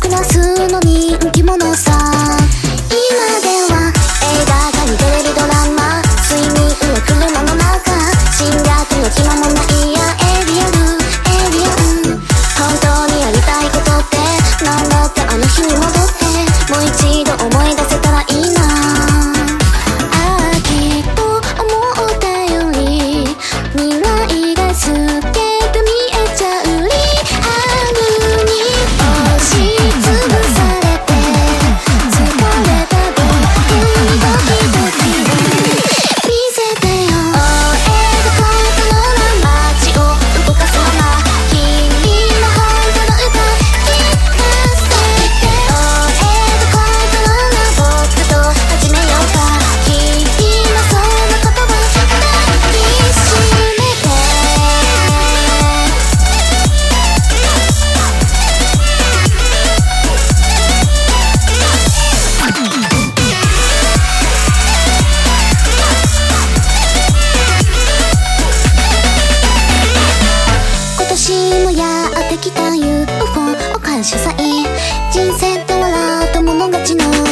クラスの人気者さ今では映画館テレビドラマ睡眠は車の中進学の暇もないやエリアルエリアル。本当にやりたいことって何だってあの日に戻ってもう一度思い出せたらいいな。やってきた UFO を感謝祭。人生と笑うと物勝ちの